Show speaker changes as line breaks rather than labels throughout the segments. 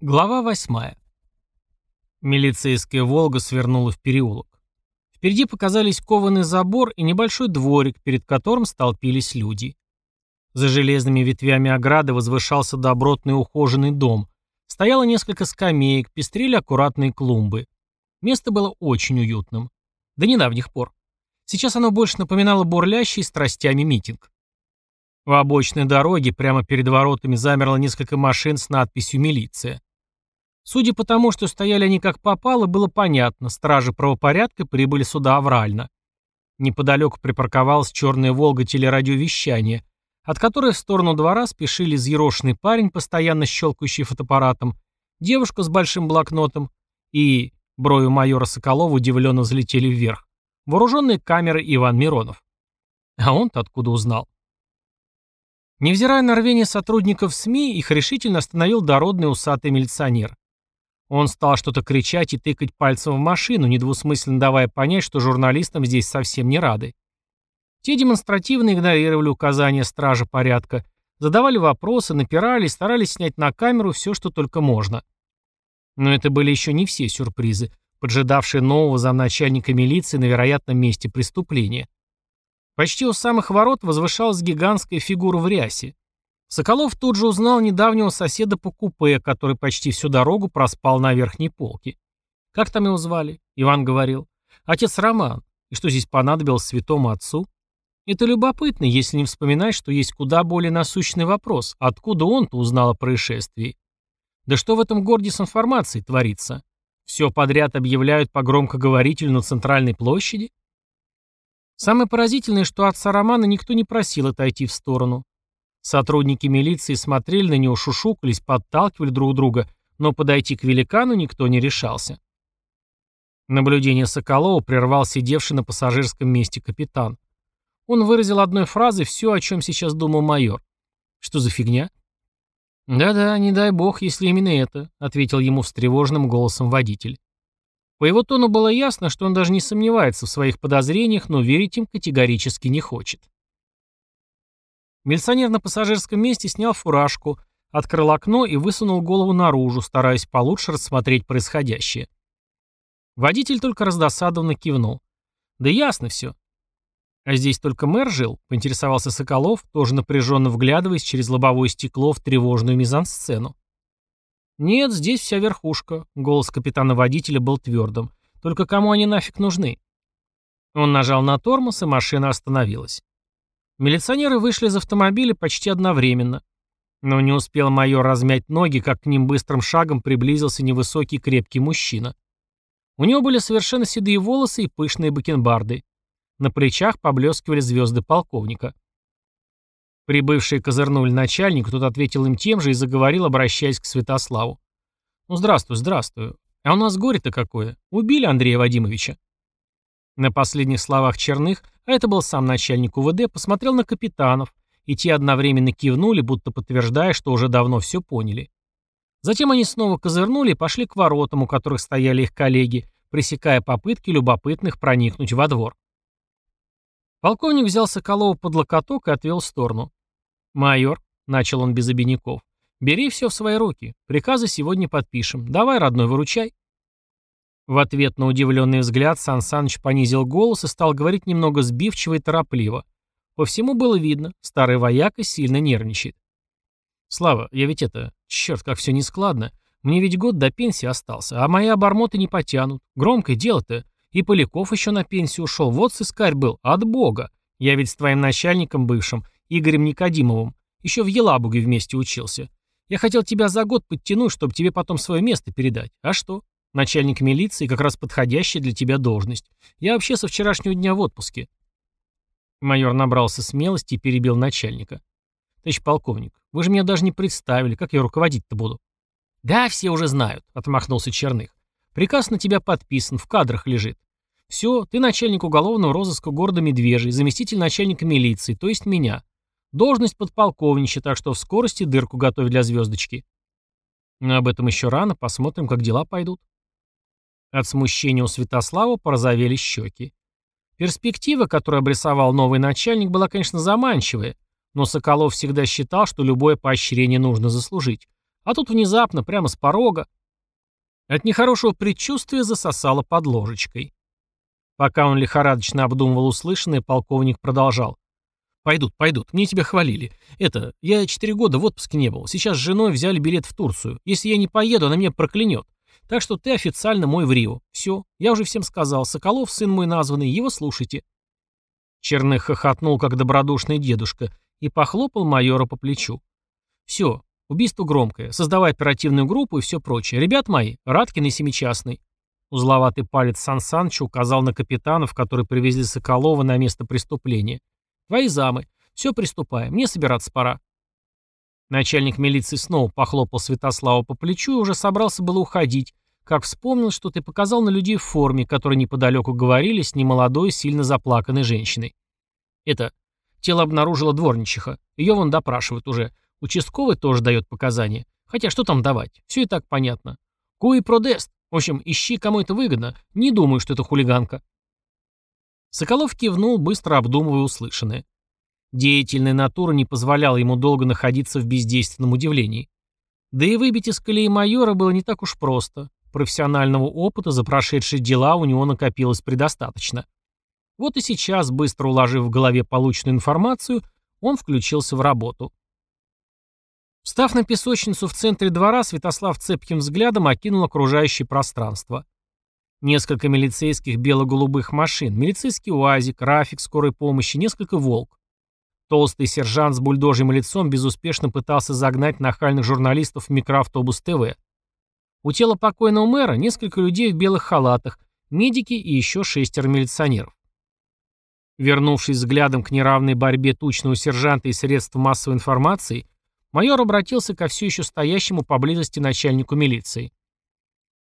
Глава восьмая. Милицейская «Волга» свернула в переулок. Впереди показались кованый забор и небольшой дворик, перед которым столпились люди. За железными ветвями ограды возвышался добротный ухоженный дом. Стояло несколько скамеек, пестрели аккуратные клумбы. Место было очень уютным. До недавних пор. Сейчас оно больше напоминало бурлящий страстями митинг. У обочиной дороги прямо перед воротами замерло несколько машин с надписью «Милиция». Судя по тому, что стояли они как попало, было понятно, стражи правопорядка прибыли сюда аврально. Неподалеку припарковалась черная «Волга» телерадиовещания, от которой в сторону двора спешили взъерошенный парень, постоянно щелкающий фотоаппаратом, девушка с большим блокнотом и, брови майора Соколова удивленно взлетели вверх, вооруженные камеры Иван Миронов. А он-то откуда узнал? Невзирая на рвение сотрудников СМИ, их решительно остановил дородный усатый милиционер. Он стал что-то кричать и тыкать пальцем в машину, недвусмысленно давая понять, что журналистам здесь совсем не рады. Те демонстративно игнорировали указания стража порядка, задавали вопросы, напирали старались снять на камеру все, что только можно. Но это были еще не все сюрпризы, поджидавшие нового замначальника милиции на вероятном месте преступления. Почти у самых ворот возвышалась гигантская фигура в рясе. Соколов тут же узнал недавнего соседа по купе, который почти всю дорогу проспал на верхней полке. Как там его звали? Иван говорил. Отец Роман. И что здесь понадобилось святому отцу? Это любопытно, если не вспоминать, что есть куда более насущный вопрос. Откуда он-то узнал о происшествии? Да что в этом городе с информацией творится? Все подряд объявляют по громкоговорителю на центральной площади? Самое поразительное, что отца Романа никто не просил отойти в сторону. Сотрудники милиции смотрели на него, шушукались, подталкивали друг друга, но подойти к великану никто не решался. Наблюдение Соколова прервал сидевший на пассажирском месте капитан. Он выразил одной фразой все, о чем сейчас думал майор. «Что за фигня?» «Да-да, не дай бог, если именно это», — ответил ему встревоженным голосом водитель. По его тону было ясно, что он даже не сомневается в своих подозрениях, но верить им категорически не хочет. Милиционер на пассажирском месте снял фуражку, открыл окно и высунул голову наружу, стараясь получше рассмотреть происходящее. Водитель только раздосадованно кивнул. «Да ясно все». «А здесь только мэр жил?» — поинтересовался Соколов, тоже напряженно вглядываясь через лобовое стекло в тревожную мизансцену. «Нет, здесь вся верхушка», — голос капитана-водителя был твердым. «Только кому они нафиг нужны?» Он нажал на тормоз, и машина остановилась. Милиционеры вышли из автомобиля почти одновременно. Но не успел майор размять ноги, как к ним быстрым шагом приблизился невысокий крепкий мужчина. У него были совершенно седые волосы и пышные бакенбарды. На плечах поблескивали звезды полковника. Прибывшие козырнули начальник, тот ответил им тем же и заговорил, обращаясь к Святославу. «Ну, здравствуй, здравствуй. А у нас горе-то какое. Убили Андрея Вадимовича». На последних словах Черных, это был сам начальник УВД, посмотрел на капитанов, и те одновременно кивнули, будто подтверждая, что уже давно все поняли. Затем они снова козырнули и пошли к воротам, у которых стояли их коллеги, пресекая попытки любопытных проникнуть во двор. Полковник взял Соколова под локоток и отвел в сторону. «Майор», — начал он без обиняков, — «бери все в свои руки. Приказы сегодня подпишем. Давай, родной, выручай». В ответ на удивленный взгляд Сан Саныч понизил голос и стал говорить немного сбивчиво и торопливо. По всему было видно, старый вояка сильно нервничает. «Слава, я ведь это... Черт, как все нескладно. Мне ведь год до пенсии остался, а мои обормоты не потянут. Громкое дело-то. И Поляков еще на пенсию ушел. Вот сыскарь был. От бога. Я ведь с твоим начальником бывшим, Игорем Никодимовым, еще в Елабуге вместе учился. Я хотел тебя за год подтянуть, чтобы тебе потом свое место передать. А что? Начальник милиции как раз подходящая для тебя должность. Я вообще со вчерашнего дня в отпуске. Майор набрался смелости и перебил начальника. Товарищ полковник, вы же меня даже не представили, как я руководить-то буду. Да, все уже знают, отмахнулся Черных. Приказ на тебя подписан, в кадрах лежит. Все, ты начальник уголовного розыска города Медвежий, заместитель начальника милиции, то есть меня. Должность подполковничья, так что в скорости дырку готовь для звездочки. Но об этом еще рано, посмотрим, как дела пойдут. От смущения у Святослава порозовели щеки. Перспектива, которую обрисовал новый начальник, была, конечно, заманчивая, но Соколов всегда считал, что любое поощрение нужно заслужить. А тут внезапно, прямо с порога. От нехорошего предчувствия засосало под ложечкой. Пока он лихорадочно обдумывал услышанное, полковник продолжал. «Пойдут, пойдут. Мне тебя хвалили. Это, я четыре года в отпуске не был. Сейчас с женой взяли билет в Турцию. Если я не поеду, она меня проклянет. Так что ты официально мой в Рио. Все, я уже всем сказал. Соколов, сын мой названный, его слушайте». Черных хохотнул, как добродушный дедушка, и похлопал майора по плечу. «Все, убийство громкое. Создавай оперативную группу и все прочее. Ребят мои, Раткин и Семичастный». Узловатый палец Сан Саныча указал на капитанов, которые привезли Соколова на место преступления. «Твои замы. Все, приступаем. Мне собираться пора». Начальник милиции снова похлопал Святослава по плечу и уже собрался было уходить, как вспомнил, что ты показал на людей в форме, которые неподалеку говорили с немолодой, сильно заплаканной женщиной. Это тело обнаружила дворничиха. Ее вон допрашивают уже. Участковый тоже дает показания. Хотя что там давать? Все и так понятно. Куи продест. В общем, ищи, кому это выгодно. Не думаю, что это хулиганка. Соколов кивнул, быстро обдумывая услышанное. Деятельная натура не позволяла ему долго находиться в бездейственном удивлении. Да и выбить из колеи майора было не так уж просто. Профессионального опыта за прошедшие дела у него накопилось предостаточно. Вот и сейчас, быстро уложив в голове полученную информацию, он включился в работу. Встав на песочницу в центре двора, Святослав цепким взглядом окинул окружающее пространство. Несколько милицейских бело-голубых машин, милицейский УАЗик, Рафик скорой помощи, несколько «Волк». Толстый сержант с бульдожьим лицом безуспешно пытался загнать нахальных журналистов в микроавтобус ТВ. У тела покойного мэра несколько людей в белых халатах, медики и еще шестеро милиционеров. Вернувшись взглядом к неравной борьбе тучного сержанта и средств массовой информации, майор обратился ко все еще стоящему поблизости начальнику милиции.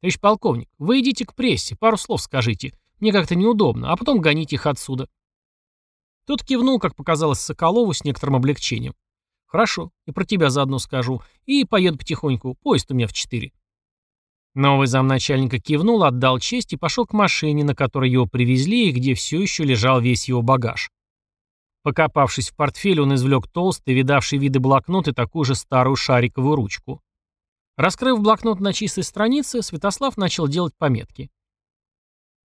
«Товарищ полковник, вы идите к прессе, пару слов скажите. Мне как-то неудобно, а потом гоните их отсюда». Тот кивнул, как показалось Соколову, с некоторым облегчением. «Хорошо, и про тебя заодно скажу. И поеду потихоньку, поезд у меня в четыре». Новый замначальника кивнул, отдал честь и пошел к машине, на которой его привезли и где все еще лежал весь его багаж. Покопавшись в портфеле, он извлек толстый, видавший виды блокнот и такую же старую шариковую ручку. Раскрыв блокнот на чистой странице, Святослав начал делать пометки.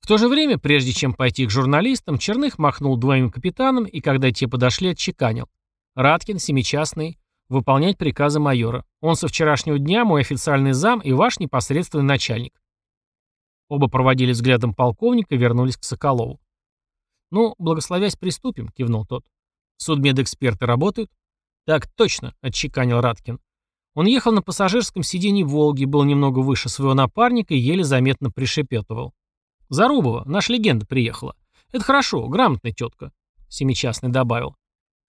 В то же время, прежде чем пойти к журналистам, Черных махнул двоим капитанам и, когда те подошли, отчеканил. Раткин, семичастный, выполнять приказы майора. Он со вчерашнего дня мой официальный зам и ваш непосредственный начальник. Оба проводили взглядом полковника и вернулись к Соколову. «Ну, благословясь, приступим», — кивнул тот. «Судмедэксперты работают?» «Так точно», — отчеканил Раткин. Он ехал на пассажирском сиденье «Волги», был немного выше своего напарника и еле заметно пришепетывал. «Зарубова, наша легенда приехала. Это хорошо, грамотная тетка», — семичастный добавил.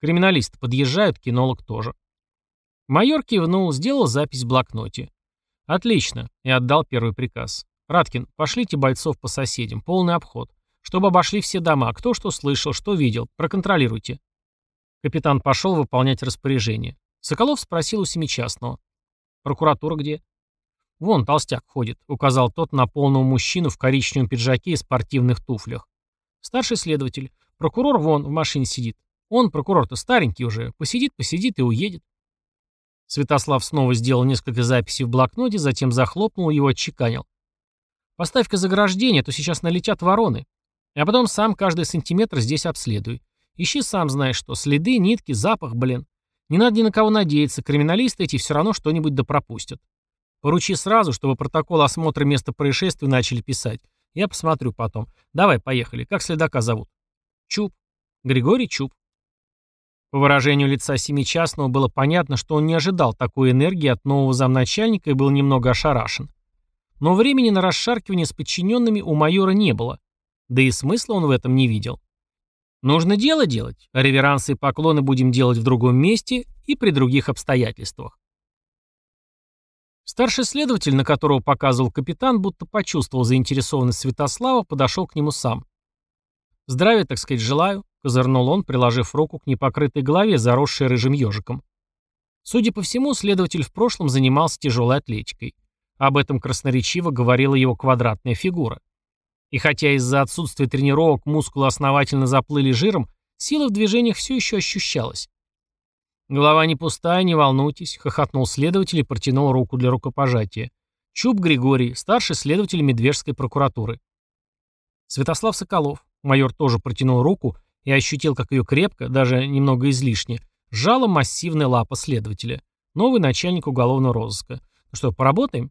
Криминалисты подъезжают, кинолог тоже. Майор кивнул, сделал запись в блокноте. «Отлично», и отдал первый приказ. «Раткин, пошлите бойцов по соседям, полный обход. Чтобы обошли все дома, кто что слышал, что видел, проконтролируйте». Капитан пошел выполнять распоряжение. Соколов спросил у семичастного. «Прокуратура где?» «Вон толстяк ходит», — указал тот на полного мужчину в коричневом пиджаке и спортивных туфлях. «Старший следователь. Прокурор вон в машине сидит. Он, прокурор-то старенький уже. Посидит, посидит и уедет». Святослав снова сделал несколько записей в блокноте, затем захлопнул его, отчеканил. «Поставь-ка заграждение, а то сейчас налетят вороны. А потом сам каждый сантиметр здесь обследуй. Ищи сам знаешь что, следы, нитки, запах, блин. Не надо ни на кого надеяться, криминалисты эти все равно что-нибудь допропустят. Поручи сразу, чтобы протокол осмотра места происшествия начали писать. Я посмотрю потом. Давай, поехали. Как следака зовут? Чуб. Григорий Чуб. По выражению лица Семичастного было понятно, что он не ожидал такой энергии от нового замначальника и был немного ошарашен. Но времени на расшаркивание с подчиненными у майора не было. Да и смысла он в этом не видел. Нужно дело делать, а реверансы и поклоны будем делать в другом месте и при других обстоятельствах. Старший следователь, на которого показывал капитан, будто почувствовал заинтересованность Святослава, подошел к нему сам. «Здравия, так сказать, желаю», — козырнул он, приложив руку к непокрытой голове, заросшей рыжим ежиком. Судя по всему, следователь в прошлом занимался тяжелой атлетикой. Об этом красноречиво говорила его квадратная фигура. И хотя из-за отсутствия тренировок мускулы основательно заплыли жиром, сила в движениях все еще ощущалась. «Голова не пустая, не волнуйтесь», — хохотнул следователь и протянул руку для рукопожатия. Чуб Григорий, старший следователь Медвежской прокуратуры. Святослав Соколов. Майор тоже протянул руку и ощутил, как ее крепко, даже немного излишне, сжала массивная лапа следователя. Новый начальник уголовного розыска. Ну что, поработаем?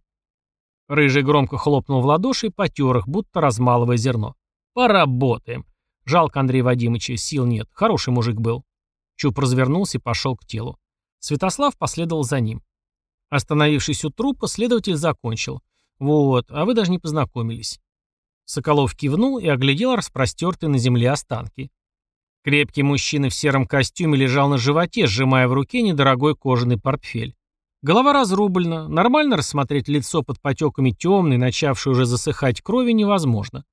Рыжий громко хлопнул в ладоши и потер их, будто размалывая зерно. Поработаем. Жалко Андрея Вадимовича, сил нет. Хороший мужик был. Чуб развернулся и пошел к телу. Святослав последовал за ним. Остановившись у трупа, следователь закончил. «Вот, а вы даже не познакомились». Соколов кивнул и оглядел распростертые на земле останки. Крепкий мужчина в сером костюме лежал на животе, сжимая в руке недорогой кожаный портфель. Голова разрублена, нормально рассмотреть лицо под потеками темной, начавшей уже засыхать крови, невозможно.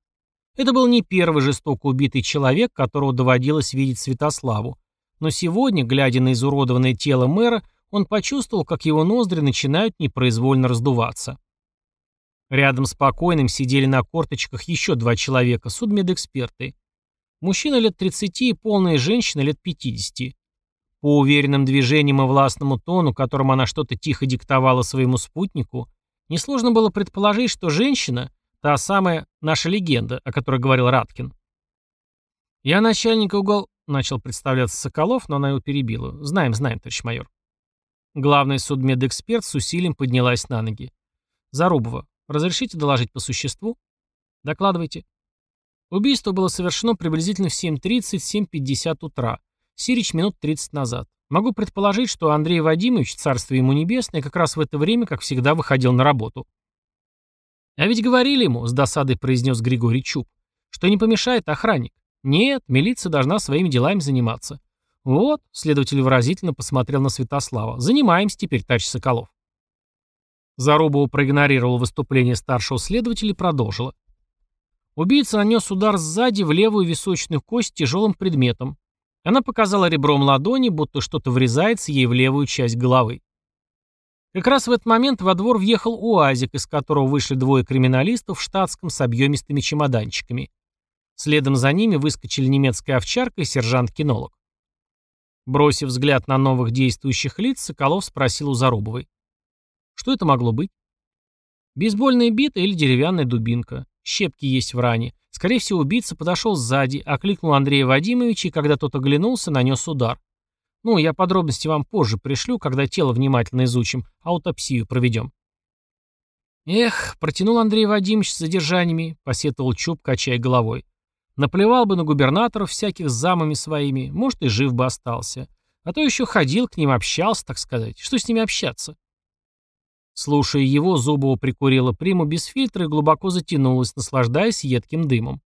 Это был не первый жестоко убитый человек, которого доводилось видеть Святославу. Но сегодня, глядя на изуродованное тело мэра, он почувствовал, как его ноздри начинают непроизвольно раздуваться. Рядом с покойным сидели на корточках еще два человека, судмедэксперты. Мужчина лет 30 и полная женщина лет 50. По уверенным движениям и властному тону, которым она что-то тихо диктовала своему спутнику, несложно было предположить, что женщина – та самая наша легенда, о которой говорил Раткин. «Я начальник угол...» — начал представляться Соколов, но она его перебила. «Знаем, знаем, товарищ майор». Главный судмедэксперт с усилием поднялась на ноги. «Зарубова, разрешите доложить по существу?» «Докладывайте». Убийство было совершено приблизительно в 7.30-7.50 утра. Сирич минут 30 назад. Могу предположить, что Андрей Вадимович, царство ему небесное, как раз в это время, как всегда, выходил на работу. «А ведь говорили ему», — с досадой произнес Григорий Чуб, «что не помешает охранник. Нет, милиция должна своими делами заниматься. Вот, следователь выразительно посмотрел на Святослава. Занимаемся теперь, товарищ Соколов. Зарубова проигнорировал выступление старшего следователя и продолжила. Убийца нанес удар сзади в левую височную кость тяжелым предметом. Она показала ребром ладони, будто что-то врезается ей в левую часть головы. Как раз в этот момент во двор въехал УАЗик, из которого вышли двое криминалистов в штатском с объемистыми чемоданчиками. Следом за ними выскочили немецкая овчарка и сержант-кинолог. Бросив взгляд на новых действующих лиц, Соколов спросил у Зарубовой. Что это могло быть? Бейсбольная бита или деревянная дубинка. Щепки есть в ране. Скорее всего, убийца подошел сзади, окликнул Андрея Вадимовича и, когда тот оглянулся, нанес удар. Ну, я подробности вам позже пришлю, когда тело внимательно изучим, аутопсию проведем. Эх, протянул Андрей Вадимович с задержаниями, посетовал Чуб, качая головой. Наплевал бы на губернаторов всяких замами своими, может, и жив бы остался. А то еще ходил к ним, общался, так сказать. Что с ними общаться? Слушая его, Зубова прикурила приму без фильтра и глубоко затянулась, наслаждаясь едким дымом.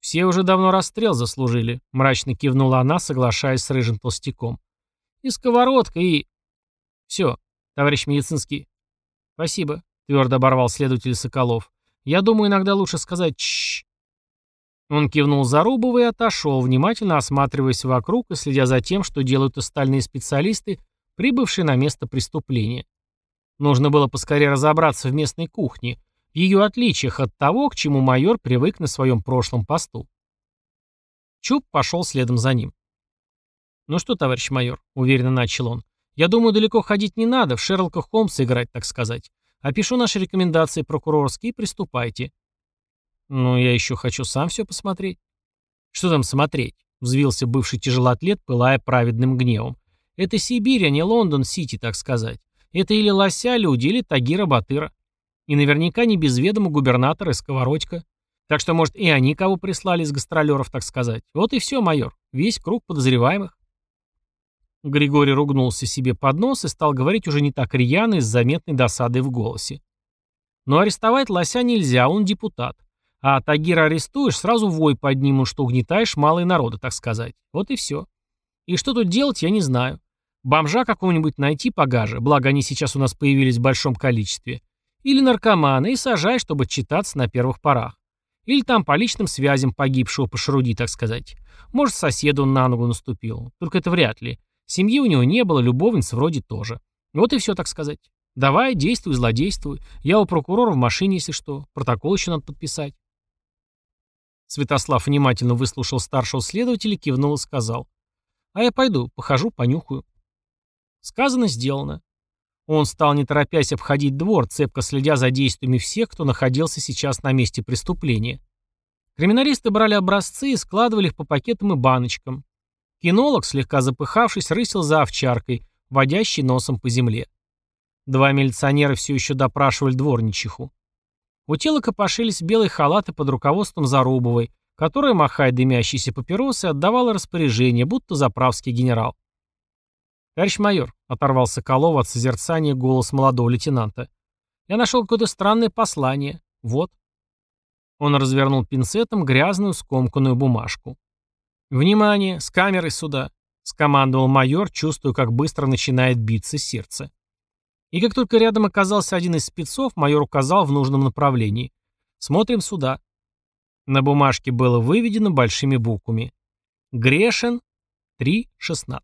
«Все уже давно расстрел заслужили», — мрачно кивнула она, соглашаясь с рыжим толстяком. «И сковородка, и...» «Все, товарищ медицинский». «Спасибо», — твердо оборвал следователь Соколов. «Я думаю, иногда лучше сказать «чшш». Он кивнул Зарубову и отошел, внимательно осматриваясь вокруг и следя за тем, что делают остальные специалисты, прибывшие на место преступления. Нужно было поскорее разобраться в местной кухне, в ее отличиях от того, к чему майор привык на своем прошлом посту. Чуб пошел следом за ним. «Ну что, товарищ майор», — уверенно начал он, — «я думаю, далеко ходить не надо, в Шерлока Холмса играть, так сказать. Опишу наши рекомендации прокурорские приступайте». «Ну, я еще хочу сам все посмотреть». «Что там смотреть?» — взвился бывший тяжелоатлет, пылая праведным гневом. «Это Сибирь, а не Лондон-Сити, так сказать. Это или лося люди, или Тагира Батыра. И наверняка не без ведома губернатора и сковородька. Так что, может, и они кого прислали из гастролеров, так сказать. Вот и все, майор. Весь круг подозреваемых». Григорий ругнулся себе под нос и стал говорить уже не так рьяно и с заметной досадой в голосе. Но арестовать лося нельзя, он депутат. А Тагира арестуешь, сразу вой поднимут, что угнетаешь малые народы, так сказать. Вот и все. И что тут делать, я не знаю. Бомжа какого-нибудь найти погаже, благо они сейчас у нас появились в большом количестве. Или наркомана, и сажай, чтобы читаться на первых порах. Или там по личным связям погибшего пошаруди, так сказать. Может, соседу он на ногу наступил. Только это вряд ли. Семьи у него не было, любовниц вроде тоже. Вот и все, так сказать. Давай, действуй, злодействуй. Я у прокурора в машине, если что. Протокол еще надо подписать. Святослав внимательно выслушал старшего следователя, кивнул и сказал. «А я пойду, похожу, понюхаю». Сказано, сделано. Он стал не торопясь обходить двор, цепко следя за действиями всех, кто находился сейчас на месте преступления. Криминалисты брали образцы и складывали их по пакетам и баночкам. Кинолог, слегка запыхавшись, рысил за овчаркой, водящей носом по земле. Два милиционера все еще допрашивали дворничиху. У тела копошились белые халаты под руководством Зарубовой, которая, махая дымящиеся папиросы, отдавала распоряжение, будто заправский генерал. «Товарищ майор», — оторвал Соколова от созерцания голос молодого лейтенанта, «я нашел какое-то странное послание. Вот». Он развернул пинцетом грязную скомканную бумажку. «Внимание! С камерой сюда!» — скомандовал майор, чувствуя, как быстро начинает биться сердце. И как только рядом оказался один из спецов, майор указал в нужном направлении. «Смотрим сюда». На бумажке было выведено большими буквами. «Грешен 3.16».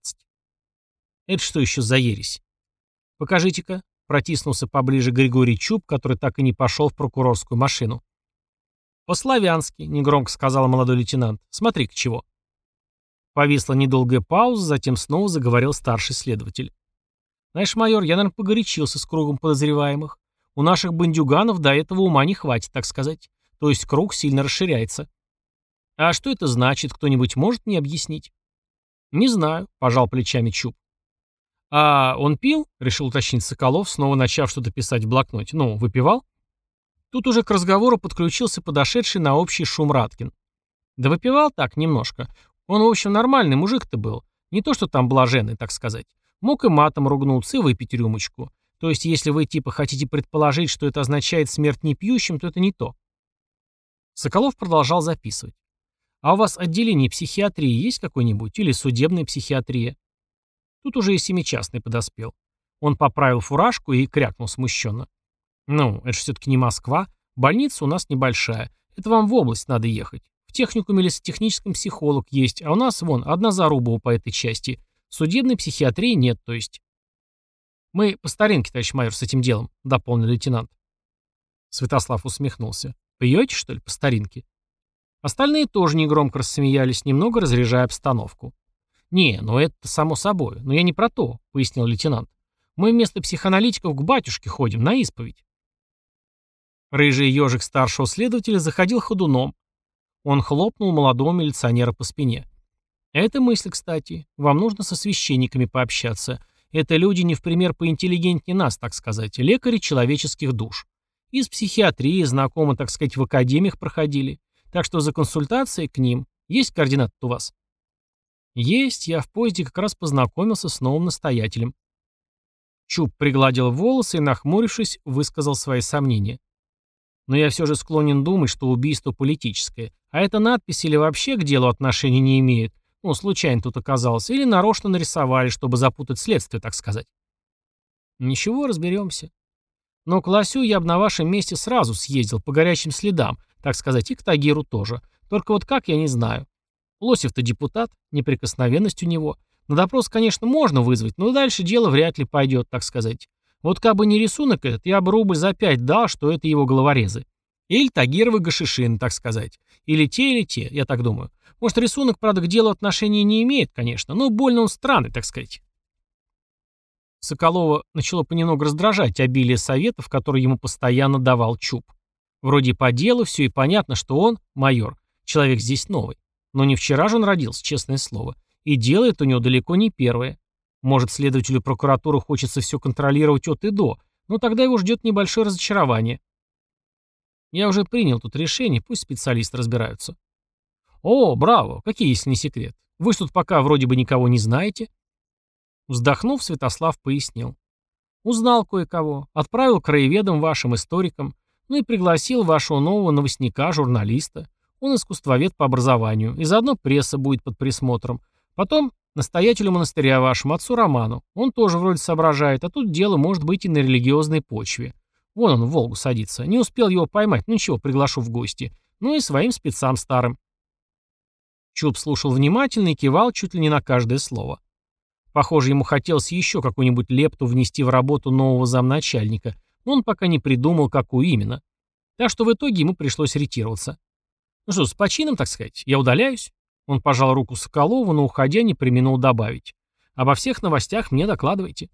«Это что еще за ересь?» «Покажите-ка», — протиснулся поближе Григорий Чуб, который так и не пошел в прокурорскую машину. «По-славянски», — негромко сказал молодой лейтенант. «Смотри, к чего». Повисла недолгая пауза, затем снова заговорил старший следователь. Знаешь, майор, я, наверное, погорячился с кругом подозреваемых. У наших бандюганов до этого ума не хватит, так сказать. То есть круг сильно расширяется. А что это значит, кто-нибудь может мне объяснить? Не знаю, пожал плечами Чуб. А он пил? Решил уточнить Соколов, снова начав что-то писать в блокноте. Ну, выпивал? Тут уже к разговору подключился подошедший на общий шум Раткин. Да выпивал так, немножко. Он, в общем, нормальный мужик-то был. Не то, что там блаженный, так сказать. Мог и матом ругнуться и выпить рюмочку. То есть, если вы типа хотите предположить, что это означает смерть непьющим, то это не то. Соколов продолжал записывать. А у вас отделение психиатрии есть какое-нибудь? Или судебная психиатрия? Тут уже и семичастный подоспел. Он поправил фуражку и крякнул смущенно. Ну, это же все-таки не Москва. Больница у нас небольшая. Это вам в область надо ехать. В техникуме лесотехническом психолог есть, а у нас, вон, одна заруба по этой части. Судебной психиатрии нет, то есть. Мы по старинке, товарищ майор, с этим делом, дополнил лейтенант. Святослав усмехнулся. Пьете, что ли, по старинке? Остальные тоже негромко рассмеялись, немного разряжая обстановку. «Не, ну это само собой. Но я не про то», — пояснил лейтенант. «Мы вместо психоаналитиков к батюшке ходим, на исповедь». Рыжий ежик старшего следователя заходил ходуном. Он хлопнул молодого милиционера по спине. Это мысль, кстати. Вам нужно со священниками пообщаться. Это люди не в пример поинтеллигентнее нас, так сказать, лекари человеческих душ. Из психиатрии знакомы, так сказать, в академиях проходили. Так что за консультацией к ним. Есть координат у вас? Есть, я в поезде как раз познакомился с новым настоятелем. Чуб пригладил волосы и, нахмурившись, высказал свои сомнения. Но я все же склонен думать, что убийство политическое. А эта надпись или вообще к делу отношения не имеет, ну, случайно тут оказался. Или нарочно нарисовали, чтобы запутать следствие, так сказать. Ничего, разберемся. Но к Лосю я бы на вашем месте сразу съездил, по горячим следам, так сказать, и к Тагиру тоже. Только вот как, я не знаю. Лосев-то депутат, неприкосновенность у него. На допрос, конечно, можно вызвать, но дальше дело вряд ли пойдет, так сказать. Вот как бы не рисунок этот, я бы рубль за пять дал, что это его головорезы. Или Тагировы Гашишин, так сказать. Или те, или те, я так думаю. Может, рисунок, правда, к делу отношения не имеет, конечно, но больно он странный, так сказать. Соколова начало понемногу раздражать обилие советов, которые ему постоянно давал Чуб. Вроде по делу все и понятно, что он, майор, человек здесь новый. Но не вчера же он родился, честное слово. И делает у него далеко не первое. Может, следователю прокуратуры хочется все контролировать от и до, но тогда его ждет небольшое разочарование. Я уже принял тут решение, пусть специалисты разбираются. «О, браво! Какие, если не секрет? Вы тут пока вроде бы никого не знаете?» Вздохнув, Святослав пояснил. «Узнал кое-кого, отправил краеведам вашим историкам, ну и пригласил вашего нового новостника, журналиста. Он искусствовед по образованию, и заодно пресса будет под присмотром. Потом настоятелю монастыря вашему, отцу Роману. Он тоже вроде соображает, а тут дело может быть и на религиозной почве. Вон он в Волгу садится. Не успел его поймать, ну ничего, приглашу в гости. Ну и своим спецам старым. Чуб слушал внимательно и кивал чуть ли не на каждое слово. Похоже, ему хотелось еще какую-нибудь лепту внести в работу нового замначальника, но он пока не придумал, какую именно. Так что в итоге ему пришлось ретироваться. Ну что, с почином, так сказать, я удаляюсь? Он пожал руку Соколову, но уходя не применил добавить. Обо всех новостях мне докладывайте.